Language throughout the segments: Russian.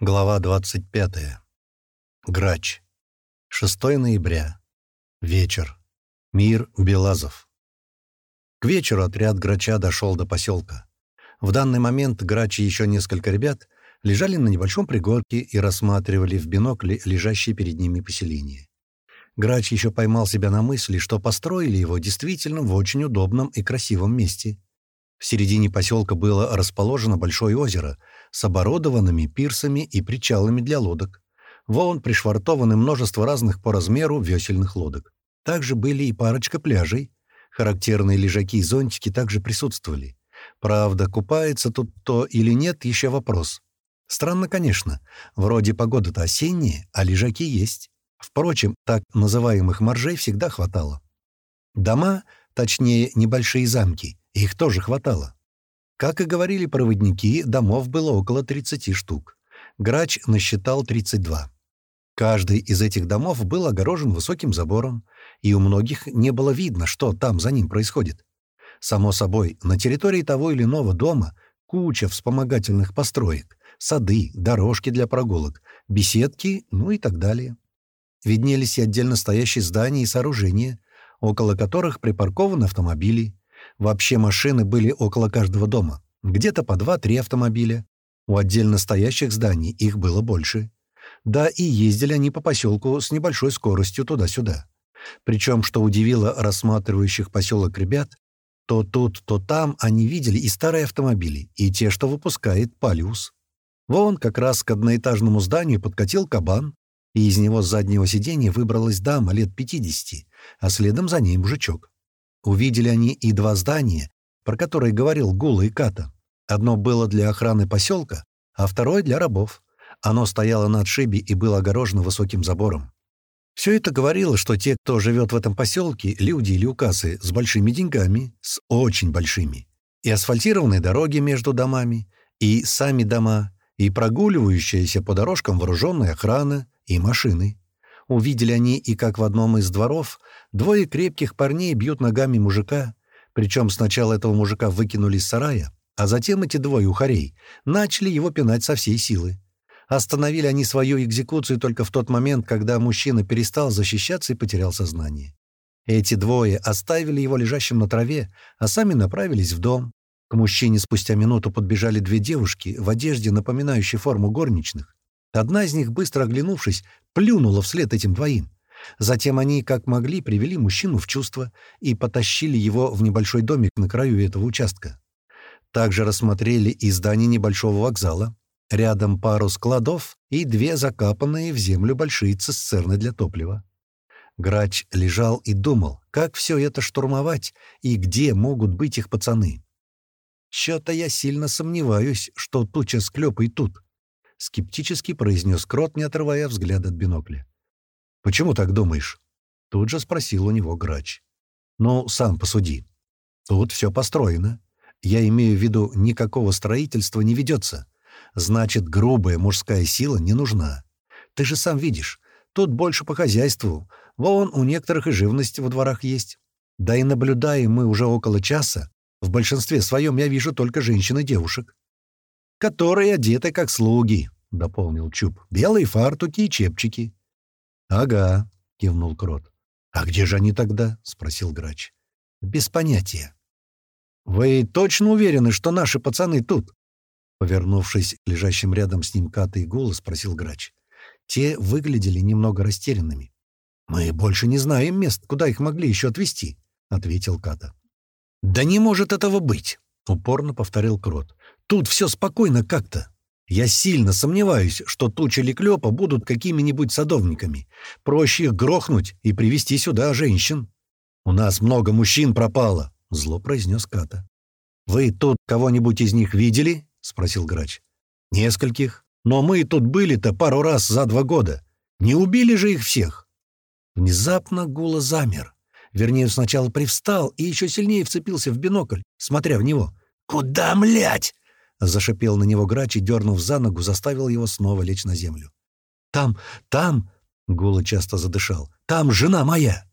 Глава 25. Грач. 6 ноября. Вечер. Мир Белазов. К вечеру отряд Грача дошел до поселка. В данный момент Грач и еще несколько ребят лежали на небольшом пригорке и рассматривали в бинокле лежащие перед ними поселение. Грач еще поймал себя на мысли, что построили его действительно в очень удобном и красивом месте. В середине поселка было расположено большое озеро — с оборудованными пирсами и причалами для лодок. Вон пришвартованы множество разных по размеру весельных лодок. Также были и парочка пляжей. Характерные лежаки и зонтики также присутствовали. Правда, купается тут то или нет, еще вопрос. Странно, конечно. Вроде погода-то осенняя, а лежаки есть. Впрочем, так называемых моржей всегда хватало. Дома, точнее, небольшие замки, их тоже хватало. Как и говорили проводники, домов было около 30 штук. Грач насчитал 32. Каждый из этих домов был огорожен высоким забором, и у многих не было видно, что там за ним происходит. Само собой, на территории того или иного дома куча вспомогательных построек, сады, дорожки для прогулок, беседки, ну и так далее. Виднелись и отдельно стоящие здания и сооружения, около которых припаркованы автомобили, Вообще машины были около каждого дома. Где-то по два-три автомобиля. У отдельно стоящих зданий их было больше. Да и ездили они по поселку с небольшой скоростью туда-сюда. Причем, что удивило рассматривающих поселок ребят, то тут, то там они видели и старые автомобили, и те, что выпускает Палиус. Вон как раз к одноэтажному зданию подкатил кабан, и из него с заднего сиденья выбралась дама лет 50, а следом за ней мужичок. Увидели они и два здания, про которые говорил Гула и Ката. Одно было для охраны поселка, а второе — для рабов. Оно стояло на отшибе и было огорожено высоким забором. Все это говорило, что те, кто живет в этом поселке, люди или укасы с большими деньгами, с очень большими. И асфальтированные дороги между домами, и сами дома, и прогуливающаяся по дорожкам вооруженная охрана, и машины. Увидели они и как в одном из дворов двое крепких парней бьют ногами мужика, причем сначала этого мужика выкинули из сарая, а затем эти двое ухарей начали его пинать со всей силы. Остановили они свою экзекуцию только в тот момент, когда мужчина перестал защищаться и потерял сознание. Эти двое оставили его лежащим на траве, а сами направились в дом. К мужчине спустя минуту подбежали две девушки в одежде, напоминающей форму горничных. Одна из них, быстро оглянувшись, плюнула вслед этим двоим. Затем они, как могли, привели мужчину в чувство и потащили его в небольшой домик на краю этого участка. Также рассмотрели и здание небольшого вокзала. Рядом пару складов и две закапанные в землю большие цистерны для топлива. Грач лежал и думал, как все это штурмовать и где могут быть их пацаны. «Чё-то я сильно сомневаюсь, что туча с клёпой тут», — скептически произнес Крот, не отрывая взгляд от бинокля. «Почему так думаешь?» — тут же спросил у него грач. «Ну, сам посуди. Тут все построено. Я имею в виду, никакого строительства не ведется. Значит, грубая мужская сила не нужна. Ты же сам видишь, тут больше по хозяйству. Вон у некоторых и живность во дворах есть. Да и наблюдаем мы уже около часа. В большинстве своем я вижу только женщин и девушек которые одеты как слуги», — дополнил Чуб. «Белые фартуки и чепчики». «Ага», — кивнул Крот. «А где же они тогда?» — спросил Грач. «Без понятия». «Вы точно уверены, что наши пацаны тут?» Повернувшись лежащим рядом с ним Ката и Гула, спросил Грач. Те выглядели немного растерянными. «Мы больше не знаем мест, куда их могли еще отвезти», — ответил Ката. «Да не может этого быть!» — упорно повторил Крот. Тут все спокойно как-то. Я сильно сомневаюсь, что Туч или будут какими-нибудь садовниками. Проще их грохнуть и привести сюда женщин. У нас много мужчин пропало, — зло произнес Ката. «Вы тут кого-нибудь из них видели?» — спросил Грач. «Нескольких. Но мы тут были-то пару раз за два года. Не убили же их всех?» Внезапно Гула замер. Вернее, сначала привстал и еще сильнее вцепился в бинокль, смотря в него. «Куда, млять?» Зашипел на него грач и, дернув за ногу, заставил его снова лечь на землю. «Там, там!» — Гула часто задышал. «Там жена моя!»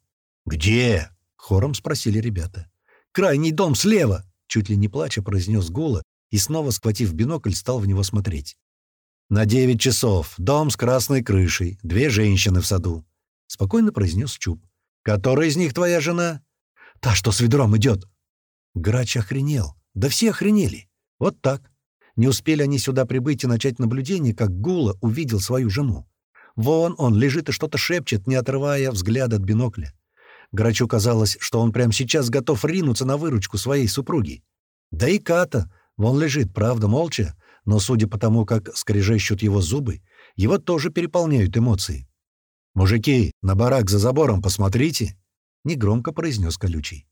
«Где?» — хором спросили ребята. «Крайний дом слева!» — чуть ли не плача произнес Гула и, снова схватив бинокль, стал в него смотреть. «На девять часов. Дом с красной крышей. Две женщины в саду», — спокойно произнес Чуб. «Которая из них твоя жена?» «Та, что с ведром идет». Грач охренел. Да все охренели. Вот так. Не успели они сюда прибыть и начать наблюдение, как Гула увидел свою жену. Вон он лежит и что-то шепчет, не отрывая взгляда от бинокля. Грачу казалось, что он прямо сейчас готов ринуться на выручку своей супруги. Да и Ката, вон лежит, правда, молча, но, судя по тому, как скрежещут его зубы, его тоже переполняют эмоции. «Мужики, на барак за забором посмотрите!» — негромко произнес колючий.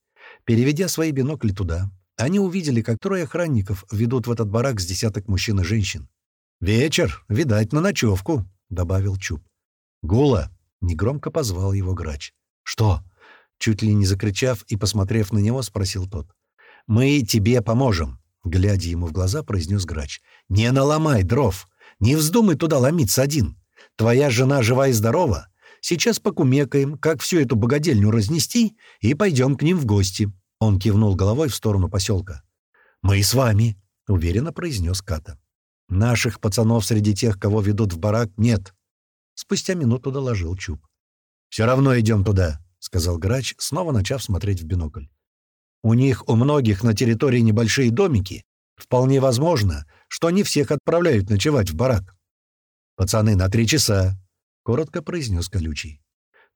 Переведя свои бинокли туда, они увидели, как трое охранников ведут в этот барак с десяток мужчин и женщин. «Вечер, видать, на ночевку», — добавил Чуб. «Гула!» — негромко позвал его грач. «Что?» — чуть ли не закричав и посмотрев на него, спросил тот. «Мы тебе поможем», — глядя ему в глаза, произнес грач. «Не наломай дров! Не вздумай туда ломиться один! Твоя жена жива и здорова! Сейчас покумекаем, как всю эту богадельню разнести, и пойдем к ним в гости. Он кивнул головой в сторону поселка. «Мы с вами», — уверенно произнес Ката. «Наших пацанов среди тех, кого ведут в барак, нет». Спустя минуту доложил Чуб. «Все равно идем туда», — сказал грач, снова начав смотреть в бинокль. «У них у многих на территории небольшие домики. Вполне возможно, что не всех отправляют ночевать в барак». «Пацаны, на три часа», — коротко произнес Колючий.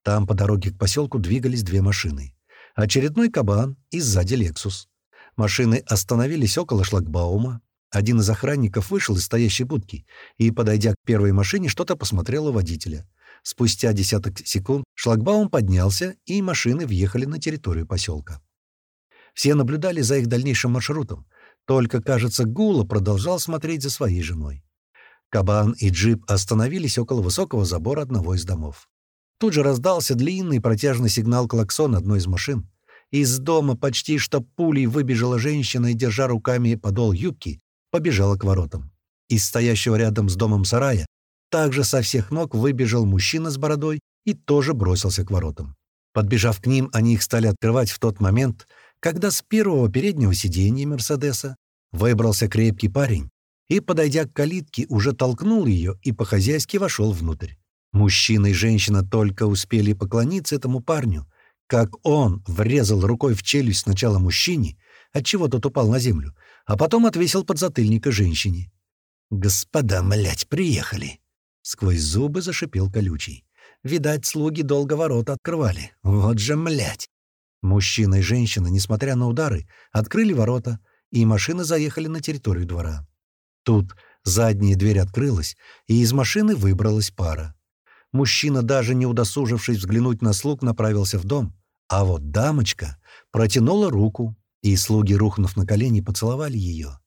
Там по дороге к поселку двигались две машины. Очередной кабан и сзади «Лексус». Машины остановились около шлагбаума. Один из охранников вышел из стоящей будки и, подойдя к первой машине, что-то посмотрел у водителя. Спустя десяток секунд шлагбаум поднялся, и машины въехали на территорию поселка. Все наблюдали за их дальнейшим маршрутом. Только, кажется, Гула продолжал смотреть за своей женой. Кабан и джип остановились около высокого забора одного из домов. Тут же раздался длинный протяжный сигнал клаксон одной из машин. Из дома почти что пулей выбежала женщина и, держа руками подол юбки, побежала к воротам. Из стоящего рядом с домом сарая также со всех ног выбежал мужчина с бородой и тоже бросился к воротам. Подбежав к ним, они их стали открывать в тот момент, когда с первого переднего сиденья «Мерседеса» выбрался крепкий парень и, подойдя к калитке, уже толкнул ее и по-хозяйски вошел внутрь. Мужчина и женщина только успели поклониться этому парню, как он врезал рукой в челюсть сначала мужчине, отчего тот упал на землю, а потом отвесил подзатыльника женщине. «Господа, млять, приехали!» Сквозь зубы зашипел колючий. Видать, слуги долго ворота открывали. Вот же млять! Мужчина и женщина, несмотря на удары, открыли ворота, и машины заехали на территорию двора. Тут задняя дверь открылась, и из машины выбралась пара. Мужчина, даже не удосужившись взглянуть на слуг, направился в дом. А вот дамочка протянула руку, и слуги, рухнув на колени, поцеловали ее.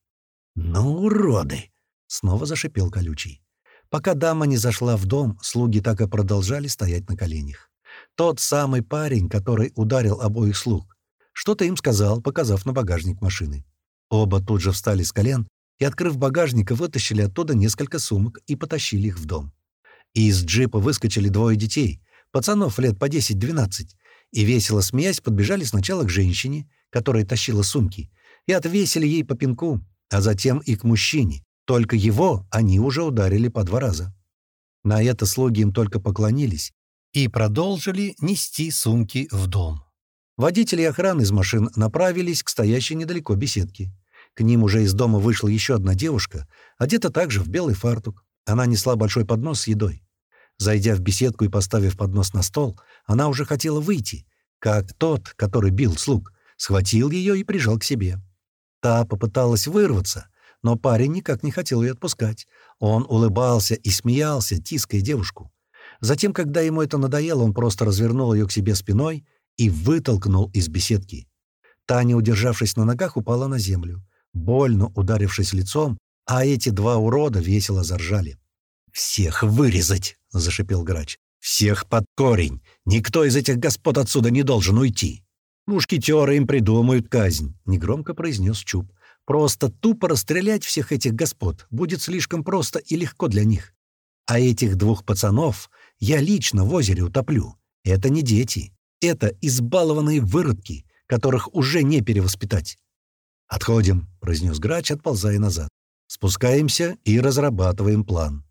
«Ну, уроды!» — снова зашипел колючий. Пока дама не зашла в дом, слуги так и продолжали стоять на коленях. Тот самый парень, который ударил обоих слуг, что-то им сказал, показав на багажник машины. Оба тут же встали с колен и, открыв багажник, вытащили оттуда несколько сумок и потащили их в дом. Из джипа выскочили двое детей, пацанов лет по 10-12, и, весело смеясь, подбежали сначала к женщине, которая тащила сумки, и отвесили ей по пинку, а затем и к мужчине. Только его они уже ударили по два раза. На это слуги им только поклонились и продолжили нести сумки в дом. Водители охраны из машин направились к стоящей недалеко беседке. К ним уже из дома вышла еще одна девушка, одета также в белый фартук. Она несла большой поднос с едой. Зайдя в беседку и поставив поднос на стол, она уже хотела выйти, как тот, который бил слуг, схватил ее и прижал к себе. Та попыталась вырваться, но парень никак не хотел ее отпускать. Он улыбался и смеялся, тиская девушку. Затем, когда ему это надоело, он просто развернул ее к себе спиной и вытолкнул из беседки. Таня, удержавшись на ногах, упала на землю, больно ударившись лицом а эти два урода весело заржали. «Всех вырезать!» — зашипел грач. «Всех под корень! Никто из этих господ отсюда не должен уйти!» «Мушкетеры им придумают казнь», — негромко произнес Чуб. «Просто тупо расстрелять всех этих господ будет слишком просто и легко для них. А этих двух пацанов я лично в озере утоплю. Это не дети. Это избалованные выродки, которых уже не перевоспитать». «Отходим», — произнес грач, отползая назад. Спускаемся и разрабатываем план.